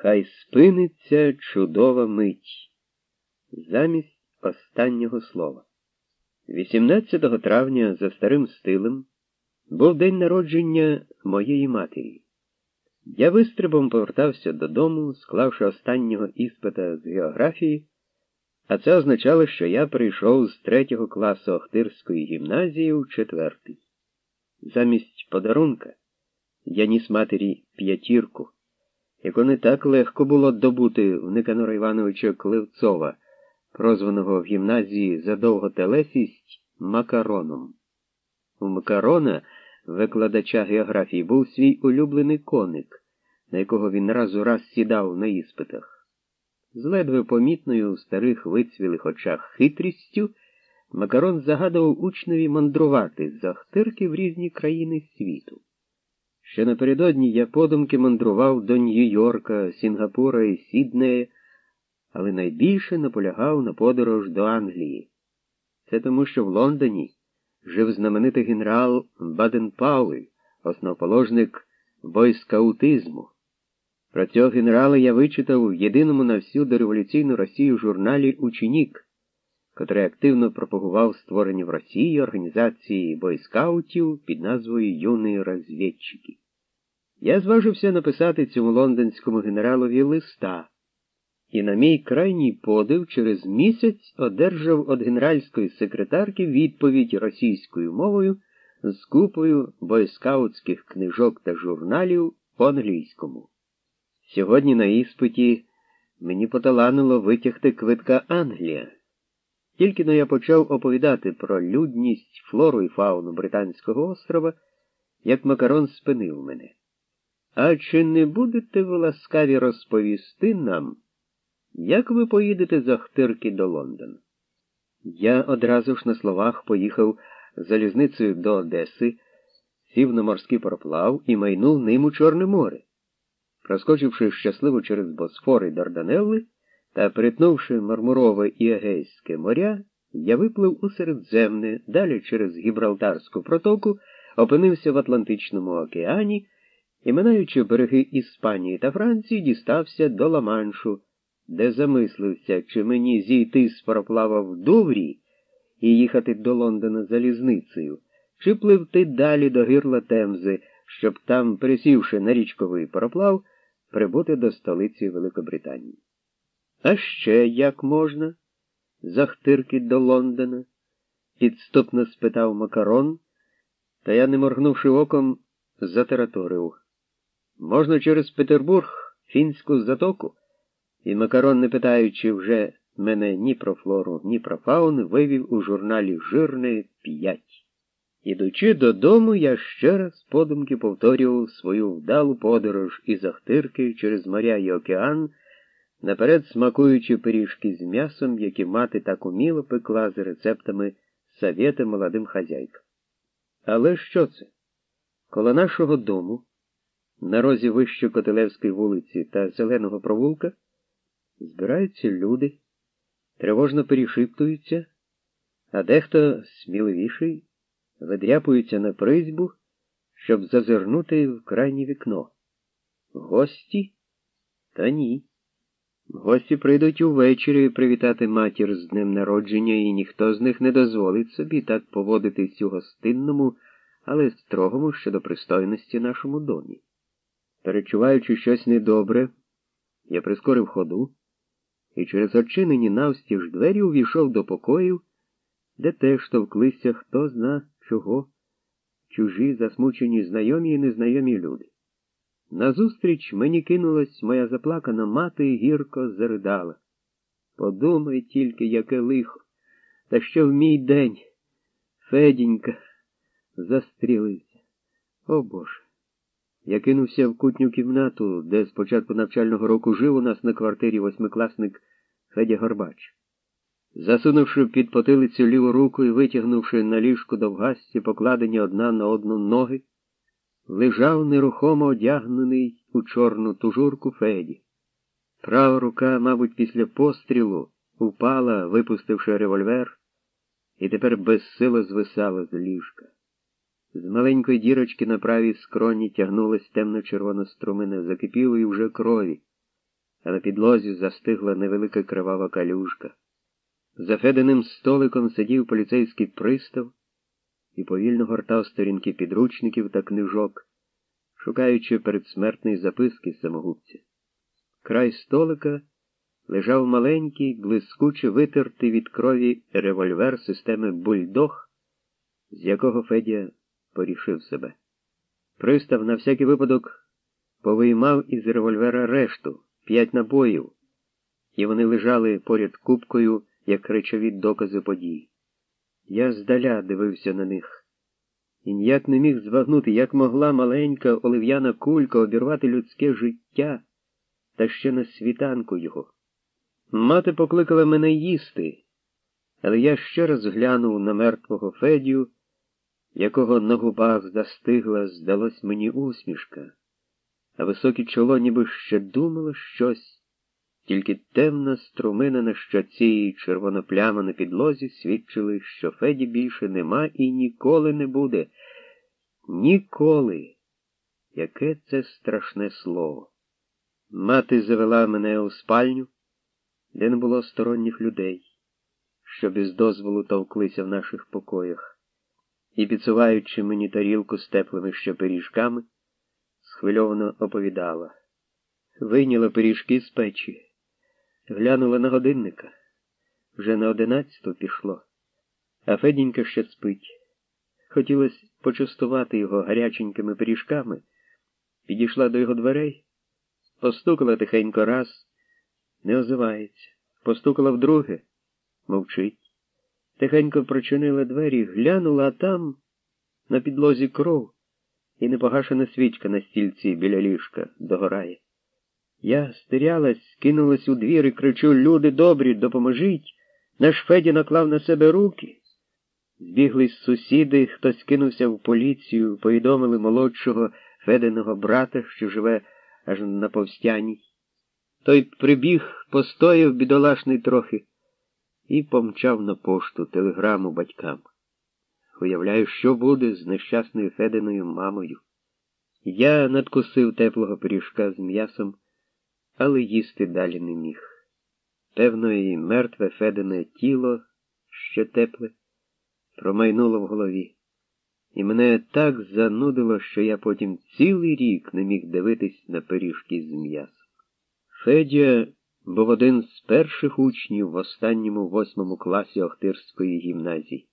Хай спиниться чудова мить. Замість останнього слова. 18 травня за старим стилем був день народження моєї матері. Я вистрибом повертався додому, склавши останнього іспита з географії, а це означало, що я прийшов з третього класу Охтирської гімназії у четвертий. Замість подарунка я ніс матері п'ятірку, яку не так легко було добути в Никанора Івановича Кливцова, прозваного в гімназії за довго телесість макароном. У макарона, викладача географії, був свій улюблений коник, на якого він раз у раз сідав на іспитах. З ледве помітною у старих вицвілих очах хитрістю. Макарон загадував учневі мандрувати з Ахтирки в різні країни світу. Ще напередодні я подумки мандрував до Нью-Йорка, Сінгапура і Сіднея, але найбільше наполягав на подорож до Англії. Це тому, що в Лондоні жив знаменитий генерал Баден Пауель, основоположник бойскаутизму. Про цього генерала я вичитав в єдиному на всю дореволюційну Росію журналі Ученік котрий активно пропагував створення в Росії організації бойскаутів під назвою Юні розвідчики. Я зважився написати цьому лондонському генералові листа, і на мій крайній подив через місяць одержав від генеральської секретарки відповідь російською мовою з купою бойскаутських книжок та журналів по англійському. Сьогодні на іспиті мені поталанило витягти квитка Англія. Тільки но я почав оповідати про людність, флору і фауну Британського острова, як Макарон спинив мене. А чи не будете ви ласкаві розповісти нам, як ви поїдете з Ахтирки до Лондона? Я одразу ж на словах поїхав залізницею до Одеси, сів на морський пароплав і майнув ним у Чорне море. Проскочивши щасливо через Босфор і Дарданелли, та, перетнувши Мармурове і Егейське моря, я виплив у Середземне, далі через Гібралтарську протоку, опинився в Атлантичному океані і, минаючи береги Іспанії та Франції, дістався до Ла-Маншу, де замислився, чи мені зійти з пароплава в Дуврі і їхати до Лондона залізницею, чи пливти далі до гирла Темзи, щоб там, пересівши на річковий пароплав, прибути до столиці Великобританії. А ще як можна? Захтирки до Лондона? підступно спитав Макарон, та я, не моргнувши оком, затараторив. Можна через Петербург, фінську затоку? І Макарон, не питаючи вже мене ні про флору, ні про фауну, вивів у журналі Жирне п'ять. Ідучи додому, я ще раз подумки повторював свою вдалу подорож із Ахтирки через моря і океан наперед смакуючи пиріжки з м'ясом, які мати так уміло пекла за рецептами совєта молодим хазяйкам. Але що це? Коло нашого дому, на розі вище Котелевської вулиці та Зеленого провулка, збираються люди, тривожно перешиптуються, а дехто сміливіший видряпується на призьбу, щоб зазирнути в крайнє вікно. Гості? Та ні. Гості прийдуть увечері привітати матір з днем народження, і ніхто з них не дозволить собі так поводитись у гостинному, але строгому щодо пристойності нашому домі. Перечуваючи щось недобре, я прискорив ходу і через очинені навстіж двері увійшов до покоїв, де теж товклися хто зна чого, чужі, засмучені знайомі і незнайомі люди. Назустріч мені кинулась моя заплакана мати і гірко заридала. Подумай тільки, яке лихо, та що в мій день Федінька застрілився. О Боже. Я кинувся в кутню кімнату, де з початку навчального року жив у нас на квартирі восьмикласник Федя Горбач. Засунувши під потилицю ліву руку і витягнувши на ліжку довгасті, покладені одна на одну ноги, лежав нерухомо одягнений у чорну тужурку Феді. Права рука, мабуть, після пострілу упала, випустивши револьвер, і тепер безсило звисала з ліжка. З маленької дірочки на правій скроні тягнулась темно-червона струмина закипілої вже крові. а на підлозі застигла невелика кривава калюжка. За Феденим столиком сидів поліцейський пристав і повільно гортав сторінки підручників та книжок, шукаючи передсмертної записки самогубця. Край столика лежав маленький, блискуче витертий від крові револьвер системи Бульдог, з якого Федя порішив себе. Пристав на всякий випадок повиймав із револьвера решту п'ять набоїв, і вони лежали поряд кубкою, як речові докази подій. Я здаля дивився на них і ніяк не міг збагнути, як могла маленька олив'яна кулька обірвати людське життя та ще на світанку його. Мати покликала мене їсти, але я ще раз глянув на мертвого Федію, якого на губах застигла, здалось мені усмішка, а високе чоло ніби ще думало щось, тільки темна струмина на щоці і червона пляма на підлозі свідчили, що Феді більше нема і ніколи не буде. Ніколи. Яке це страшне слово. Мати завела мене у спальню де не було сторонніх людей, що без дозволу товклися в наших покоях, і, підсуваючи мені тарілку з теплими ще пиріжками, схвильовано оповідала. Вийняла пиріжки з печі, глянула на годинника. Вже на одинадцяту пішло, а Федінька ще спить. Хотілося почастувати його гаряченькими пиріжками, підійшла до його дверей, постукала тихенько раз не озивається. Постукала вдруге, мовчить. Тихенько прочинила двері, глянула, а там на підлозі кров і непогашена свічка на стільці біля ліжка догорає. Я стерялась, кинулась у двір і кричу Люди добрі, допоможіть. Наш Федя наклав на себе руки. Збіглись сусіди, хтось кинувся в поліцію, повідомили молодшого Фединого брата, що живе аж на повстяній. Той прибіг, постояв бідолашний трохи і помчав на пошту телеграму батькам. Уявляю, що буде з нещасною Фединою мамою. Я надкусив теплого пиріжка з м'ясом, але їсти далі не міг. Певно, і мертве Федине тіло ще тепле, промайнуло в голові, і мене так занудило, що я потім цілий рік не міг дивитись на пиріжки з м'ясом. Федя був один з перших учнів в останньому восьмому класі Охтирської гімназії.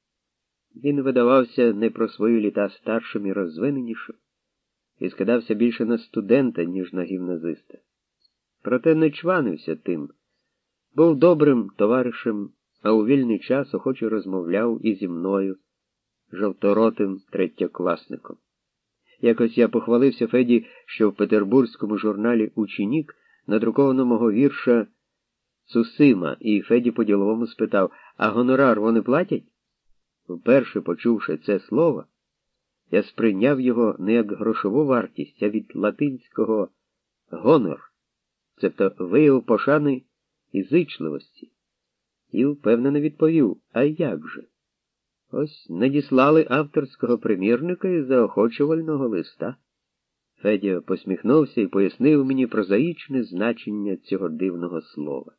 Він видавався не про свої літа старшим і розвиненішим, і скидався більше на студента, ніж на гімназиста. Проте не чванився тим, був добрим товаришем, а у вільний час охоче розмовляв і зі мною, жовторотим третьокласником. Якось я похвалився Феді, що в петербурзькому журналі Ученік надруковано мого вірша Цусима, і Феді по-діловому спитав, а гонорар вони платять? Вперше почувши це слово, я сприйняв його не як грошову вартість, а від латинського гонор, цебто вияв пошани і зичливості, і впевнено відповів, а як же? Ось надіслали авторського примірника і заохочувального листа. Федя посміхнувся і пояснив мені прозаїчне значення цього дивного слова.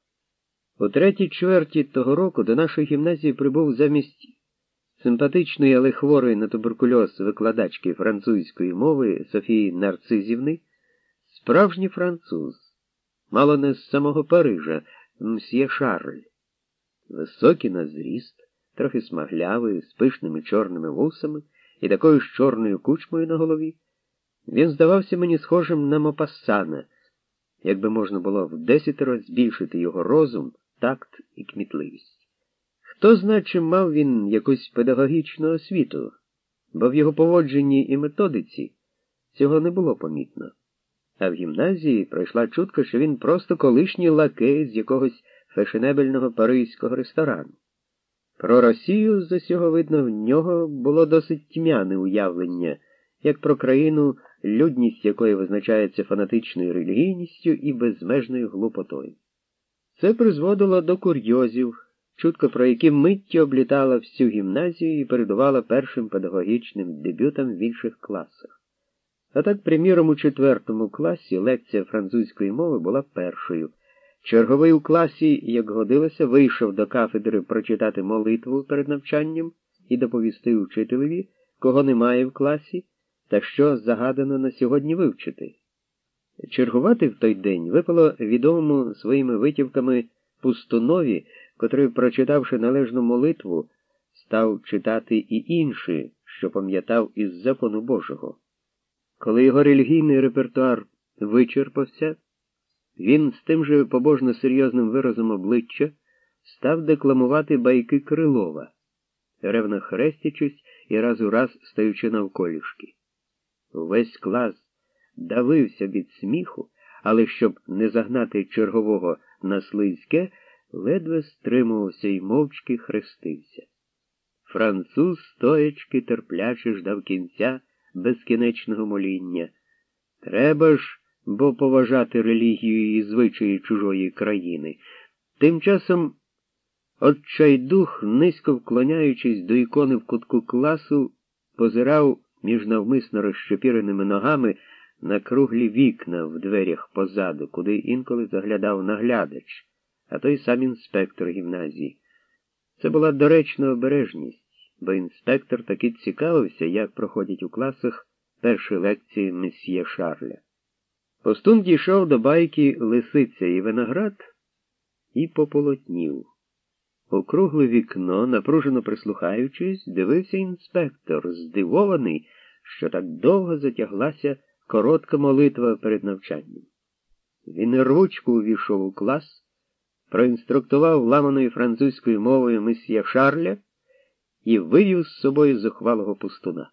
У третій чверті того року до нашої гімназії прибув замість симпатичної, але хворої на туберкульоз викладачки французької мови Софії Нарцизівни, справжній француз, мало не з самого Парижа, мсьє Шарль. Високий на зріст, трохи смаглявий, з пишними чорними вусами і такою ж чорною кучмою на голові. Він здавався мені схожим на Мопассана, якби можна було в десятеро збільшити його розум, такт і кмітливість. Хто зна, чи мав він якусь педагогічну освіту, бо в його поводженні і методиці цього не було помітно. А в гімназії пройшла чутка, що він просто колишній лакей з якогось фешенебельного паризького ресторану. Про Росію з усього видно в нього було досить тьмяне уявлення, як про країну людність якої визначається фанатичною релігійністю і безмежною глупотою. Це призводило до курйозів, чутко про які миттю облітала всю гімназію і передувала першим педагогічним дебютам в інших класах. А так, приміром, у четвертому класі лекція французької мови була першою. Черговий у класі, як годилося, вийшов до кафедри прочитати молитву перед навчанням і доповісти учителеві, кого немає в класі, та що загадано на сьогодні вивчити. Чергувати в той день випало відомому своїми витівками пустунові, котрий, прочитавши належну молитву, став читати і інші, що пам'ятав із закону Божого. Коли його релігійний репертуар вичерпався, він з тим же побожно серйозним виразом обличчя став декламувати байки Крилова, ревно хрестячись і раз у раз стаючи навколішки. Увесь клас давився від сміху, але щоб не загнати чергового на слизьке, ледве стримувався і мовчки хрестився. Француз стоячки терпляче ждав кінця безкінечного моління. Треба ж бо поважати релігію і звичаї чужої країни. Тим часом Отчайдух, низько вклоняючись до ікони в кутку класу, позирав між навмисно розщепіреними ногами на круглі вікна в дверях позаду, куди інколи заглядав наглядач, а той сам інспектор гімназії. Це була доречна обережність, бо інспектор таки цікавився, як проходять у класах перші лекції месьє Шарля. Постун дійшов до байки лисиця і виноград і пополотнів. У кругле вікно, напружено прислухаючись, дивився інспектор, здивований, що так довго затяглася коротка молитва перед навчанням. Він рвучко увійшов у клас, проінструктував ламаною французькою мовою месьє Шарля і вивів з собою зухвалого пустуна.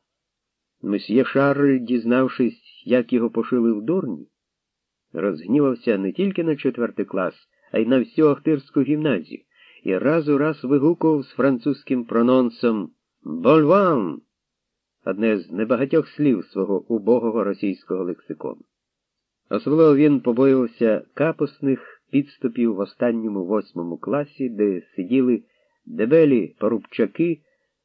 Месьє Шарль, дізнавшись, як його пошили в дурні, розгнівався не тільки на четвертий клас, а й на всю Ахтирську гімназію, і раз у раз вигукував з французьким прононсом Больван, одне з небагатьох слів свого убогого російського лексикону. Особливо він побоювався капусних підступів в останньому восьмому класі, де сиділи дебелі порубчаки,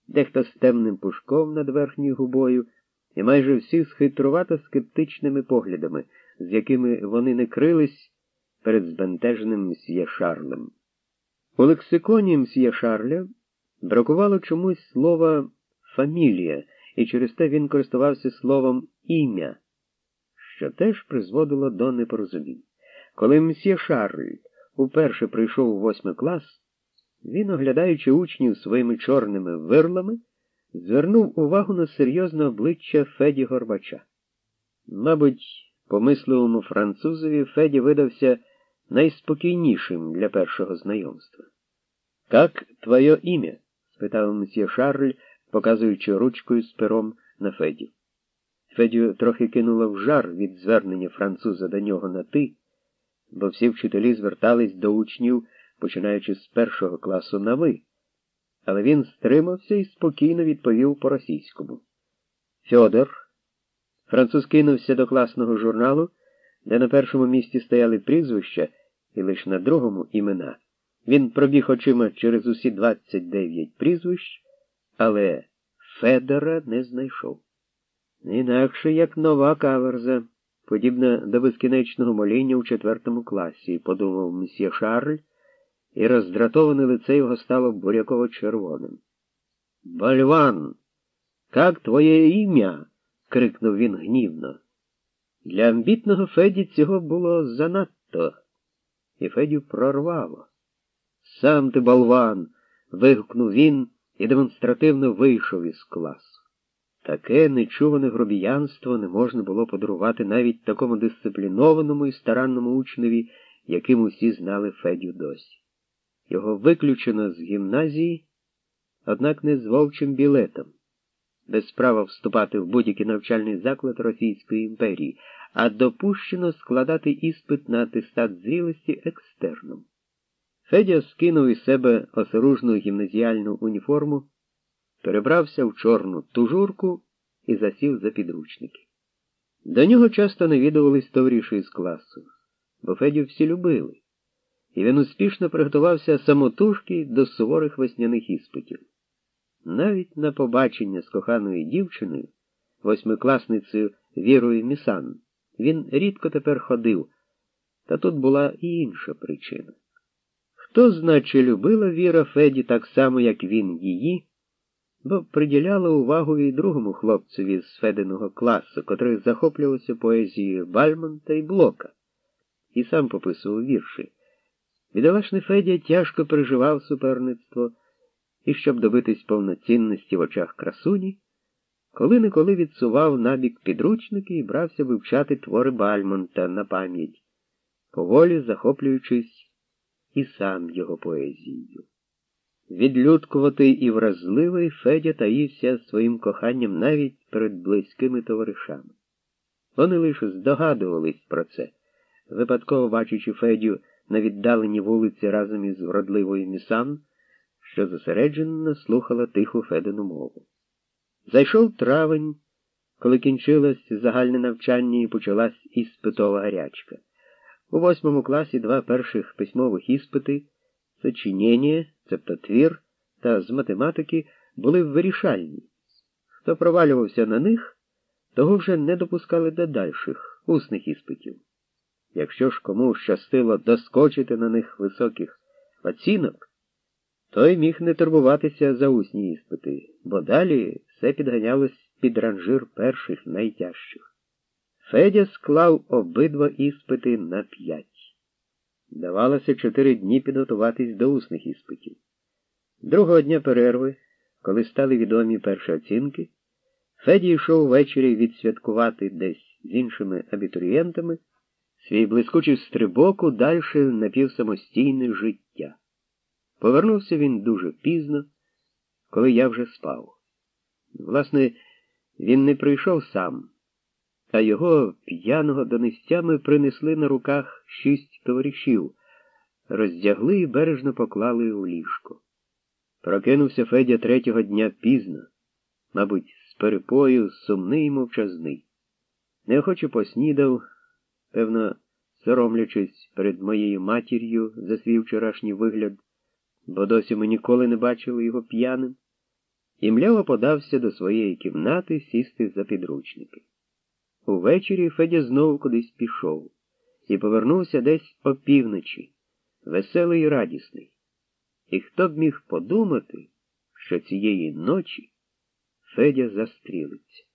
дехто з темним пушком над верхньою губою, і майже всі з хитрувато скептичними поглядами, з якими вони не крились перед збентеженим мсьє Шарлем. У лексиконі мсьє Шарля бракувало чомусь слова фамілія, і через те він користувався словом ім'я, що теж призводило до непорозумінь. Коли мсьє Шарль уперше прийшов у восьмий клас, він, оглядаючи учнів своїми чорними вирлами, звернув увагу на серйозне обличчя Феді Горбача. Мабуть, помисливому французові Феді видався найспокійнішим для першого знайомства. Как твоє ім'я? спитав мсьє Шарль, показуючи ручкою з пером на Федю. Федю трохи кинуло в жар від звернення француза до нього на ти, бо всі вчителі звертались до учнів, починаючи з першого класу на ви. Але він стримався і спокійно відповів по-російському. Фьодор. Француз кинувся до класного журналу, де на першому місці стояли прізвища і лише на другому імена. Він пробіг очима через усі 29 прізвищ, але Федора не знайшов. Інакше як нова каверза, подібна до безкінечного моління у четвертому класі, подумав месьє Шарль, і роздратоване лице його стало буряково червоним. Бальван, як твоє ім'я? крикнув він гнівно. Для амбітного Феді цього було занадто, і Федю прорвало. Сам ти, болван. вигукнув він і демонстративно вийшов із класу. Таке нечуване гробіянство не можна було подарувати навіть такому дисциплінованому і старанному учневі, яким усі знали Федю досі. Його виключено з гімназії, однак не з вовчим білетом, без права вступати в будь-який навчальний заклад Російської імперії, а допущено складати іспит на атестат зрілості екстерном. Федя скинув із себе осоружну гімназіальну уніформу, перебрався в чорну тужурку і засів за підручники. До нього часто навідувались товариші з класу, бо Федю всі любили, і він успішно приготувався самотужки до суворих весняних іспитів. Навіть на побачення з коханою дівчиною, восьмикласницею Вірою Місан, він рідко тепер ходив. Та тут була і інша причина. Хто, значить, любила Віра Феді так само, як він її, бо приділяла увагу і другому хлопцеві з Фединого класу, котрий захоплювався поезією Бальмонта і Блока, і сам пописував вірші. Бідолашний Федя тяжко переживав суперництво і, щоб добитись повноцінності в очах красуні, коли неколи відсував набік підручники і брався вивчати твори Бальмонта на пам'ять, поволі захоплюючись і сам його поезією. Відлюдкуватий і вразливий Федя таївся своїм коханням навіть перед близькими товаришами. Вони лише здогадувались про це, випадково бачачи Федю на віддаленій вулиці разом із вродливою Місан, що зосереджено слухала тиху Федину мову. Зайшов травень, коли кінчилось загальне навчання і почалась іспитова гарячка. У восьмому класі два перших письмових іспити сочинення, цебто твір та з математики були вирішальні. Хто провалювався на них, того вже не допускали до дальших усних іспитів. Якщо ж кому щастило доскочити на них високих оцінок, той міг не турбуватися за усні іспити, бо далі все підганялось під ранжир перших найтяжчих. Федя склав обидва іспити на п'ять. Давалося чотири дні підготуватись до усних іспитів. Другого дня перерви, коли стали відомі перші оцінки, Феді йшов ввечері відсвяткувати десь з іншими абітурієнтами свій блискучий стрибок у дальше напівсамостійне життя. Повернувся він дуже пізно, коли я вже спав. Власне, він не прийшов сам а його п'яного донестями принесли на руках шість товаришів, роздягли і бережно поклали у ліжко. Прокинувся Федя третього дня пізно, мабуть, з перепою, сумний і мовчазний. Неохоче поснідав, певно, соромлячись перед моєю матір'ю за свій вчорашній вигляд, бо досі ми ніколи не бачили його п'яним, і мляво подався до своєї кімнати сісти за підручники. Увечері Федя знову кудись пішов і повернувся десь опівночі, веселий і радісний. І хто б міг подумати, що цієї ночі Федя застрілиться.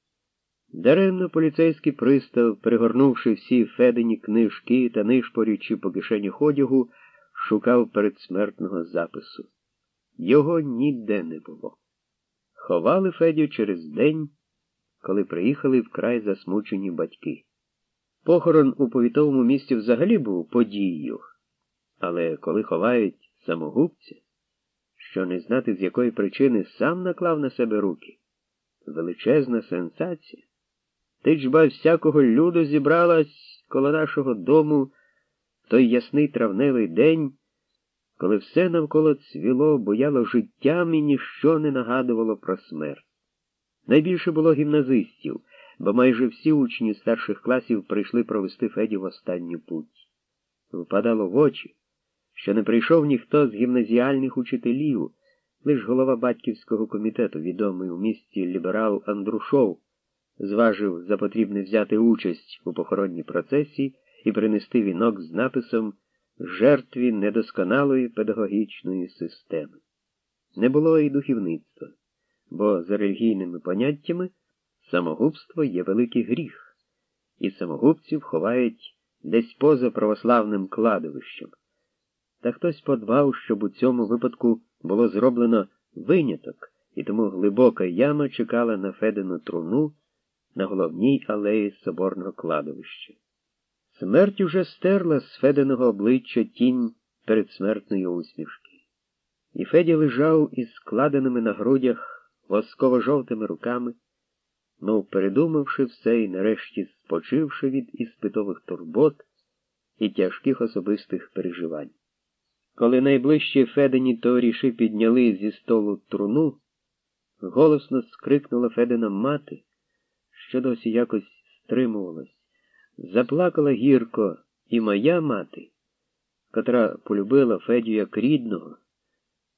Даремно поліцейський пристав, пригорнувши всі Федині книжки та нишпорючи по кишені ходягу, шукав передсмертного запису. Його ніде не було. Ховали Федю через день коли приїхали вкрай засмучені батьки. Похорон у повітовому місті взагалі був подією, але коли ховають самогубця, що не знати, з якої причини сам наклав на себе руки, величезна сенсація. Ти ж ба всякого люду зібралась коло нашого дому в той ясний травневий день, коли все навколо цвіло, буяло життям і ніщо не нагадувало про смерть. Найбільше було гімназистів, бо майже всі учні старших класів прийшли провести Феді в останню путь. Впадало в очі, що не прийшов ніхто з гімназіальних учителів, лиш голова батьківського комітету, відомий у місті ліберал Андрушов, зважив за потрібне взяти участь у похоронній процесі і принести вінок з написом жертві недосконалої педагогічної системи. Не було і духівництва бо за релігійними поняттями самогубство є великий гріх, і самогубців ховають десь поза православним кладовищем. Та хтось подбав, щоб у цьому випадку було зроблено виняток, і тому глибока яма чекала на Федину труну на головній алеї соборного кладовища. Смерть уже стерла з Фединого обличчя тінь передсмертної усмішки. І Феді лежав із складеними на грудях восково-жовтими руками, мов передумавши все і нарешті спочивши від іспитових турбот і тяжких особистих переживань. Коли найближчі Федені товариші підняли зі столу труну, голосно скрикнула Федена мати, що досі якось стримувалась. Заплакала гірко і моя мати, котра полюбила Федю як рідного.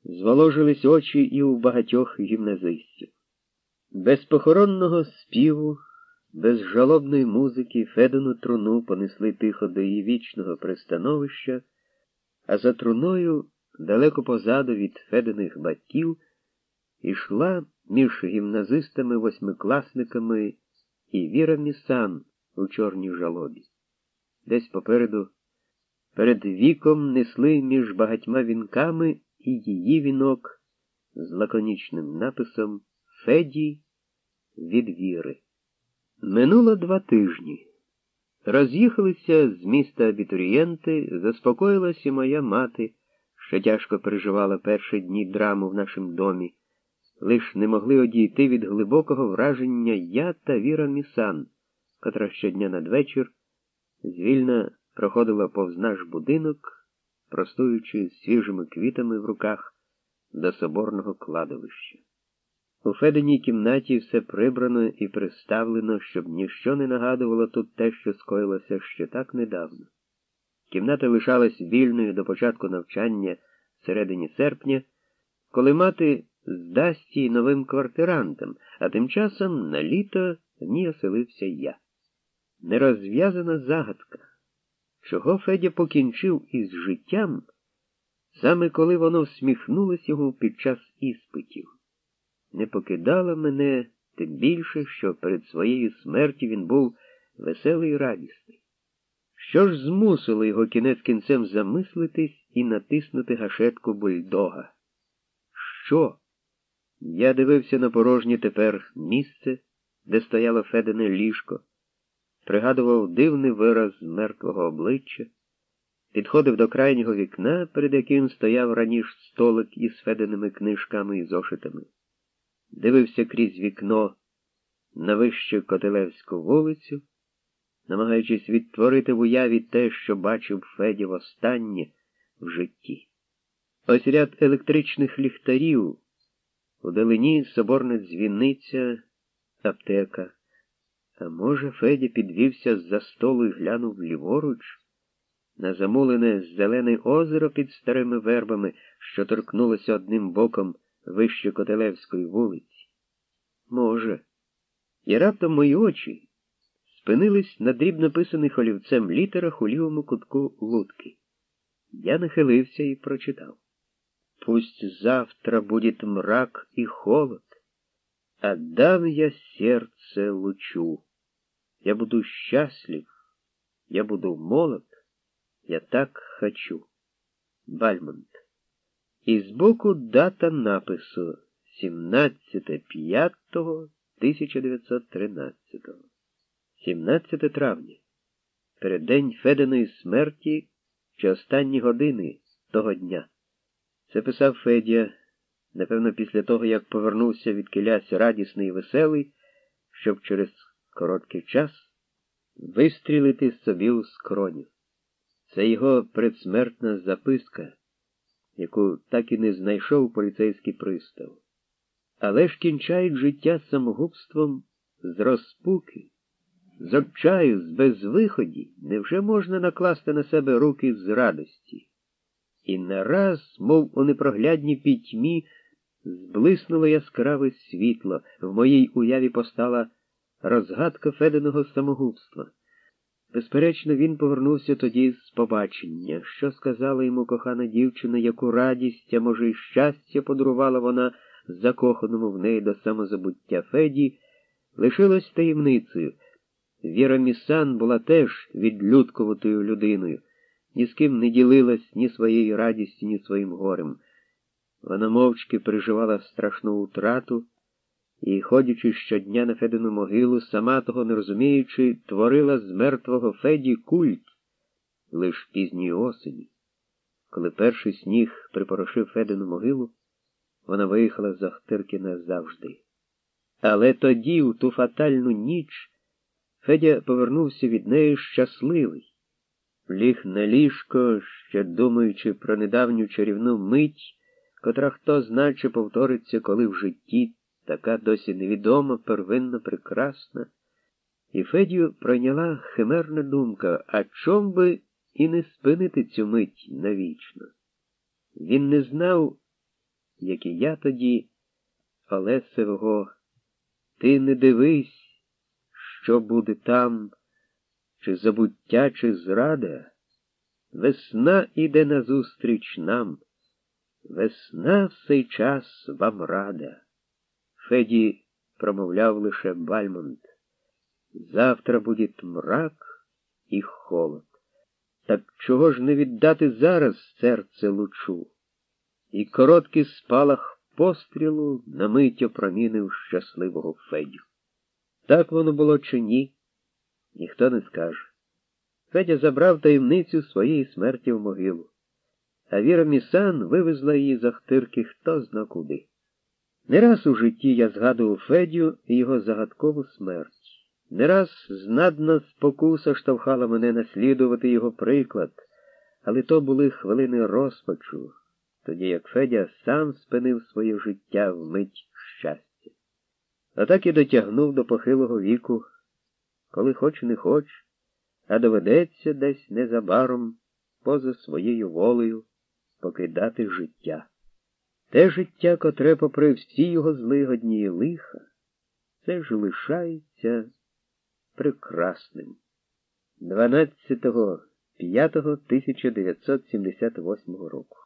Зволожились очі і у багатьох гімназистів. Без похоронного співу, без жалобної музики Федину труну понесли тихо до її вічного пристановища, а за труною, далеко позаду від Фединих батьків, ішла між гімназистами-восьмикласниками і Віра Місан у чорній жалобі. Десь попереду, перед віком несли між багатьма вінками і її вінок з лаконічним написом Феді від Віри. Минуло два тижні. Роз'їхалися з міста абітурієнти, заспокоїлася моя мати, що тяжко переживала перші дні драму в нашому домі, лиш не могли одійти від глибокого враження я та Віра Місан, котра щодня надвечір звільно проходила повз наш будинок, простуючи свіжими квітами в руках до соборного кладовища. У Феденій кімнаті все прибрано і приставлено, щоб ніщо не нагадувало тут те, що скоїлося ще так недавно. Кімната лишалась вільною до початку навчання в середині серпня, коли мати здасть її новим квартирантам, а тим часом на літо в ній оселився я. Нерозв'язана загадка, чого Федя покінчив із життям, саме коли воно всміхнулось йому під час іспитів не покидала мене, тим більше, що перед своєю смертю він був веселий і радісний. Що ж змусило його кінець кінцем замислитись і натиснути гашетку бульдога? Що? Я дивився на порожнє тепер місце, де стояло Федене ліжко, пригадував дивний вираз мертвого обличчя, підходив до крайнього вікна, перед яким стояв раніше столик із Феденими книжками і зошитами дивився крізь вікно на вищу Котелевську вулицю, намагаючись відтворити в уяві те, що бачив Федів останнє в житті. Ось ряд електричних ліхтарів, у далині соборна дзвіниця, аптека. А може, Федя підвівся з за столу і глянув ліворуч, на замулене зелене озеро під старими вербами, що торкнулося одним боком вище Котелевської вулиці? Може. І раптом мої очі спинились на дрібно писаних олівцем літерах у лівому кутку лутки. Я нахилився і прочитав. Пусть завтра будет мрак и холод, отдам я сердце лучу. Я буду счастлив, я буду молод, я так хочу. Бальмонт. І збоку дата напису 17.05.1913. 17 травня. Переддень Фединої смерті чи останні години того дня. Це писав Федя, напевно, після того, як повернувся від килясь радісний і веселий, щоб через короткий час вистрілити собі у скроню. Це його предсмертна записка яку так і не знайшов поліцейський пристав. Але ж кінчають життя самогубством з розпуки, з отчаю, з безвиході, невже можна накласти на себе руки з радості? І нараз, мов у непроглядній пітьмі, зблиснуло яскраве світло, в моїй уяві постала розгадка Феденого самогубства. Безперечно, він повернувся тоді з побачення, що сказала йому кохана дівчина, яку радість, а може, й щастя подарувала вона закоханому в неї до самозабуття Феді, лишилось таємницею. Віра Місан була теж відлюдковатою людиною, ні з ким не ділилась ні своєю радістю, ні своїм горем. Вона мовчки переживала страшну утрату і, ходячи щодня на Федину могилу, сама того не розуміючи, творила з мертвого Феді культ лиш пізньої осені. Коли перший сніг припорошив Федину могилу, вона виїхала з Ахтирки назавжди. Але тоді, у ту фатальну ніч, Федя повернувся від неї щасливий, ліг на ліжко, ще думаючи про недавню чарівну мить, котра хто значе повториться, коли в житті така досі невідома, первинно прекрасна, і Федію пройняла химерна думка, а чом би і не спинити цю мить навічно. Він не знав, як і я тоді, Олесевого, ти не дивись, що буде там, чи забуття, чи зрада, весна іде назустріч нам, весна в цей час вам рада. Феді промовляв лише Бальмонт. Завтра буде мрак і холод. Так чого ж не віддати зараз серце лучу? І короткий спалах пострілу на мить опромінив щасливого Федю. Так воно було чи ні, ніхто не скаже. Федя забрав таємницю своєї смерті в могилу, а Віра Місан вивезла її за хтирки хто зна куди. Не раз у житті я згадував Федю і його загадкову смерть. Не раз знадна спокуса штовхала мене наслідувати його приклад, але то були хвилини розпачу, тоді як Федя сам спинив своє життя в мить щастя. А так і дотягнув до похилого віку, коли хоч не хоч, а доведеться десь незабаром поза своєю волею покидати життя. Те життя, котре, попри всі його злигодні і лиха, все ж лишається прекрасним. 12.05.1978 року.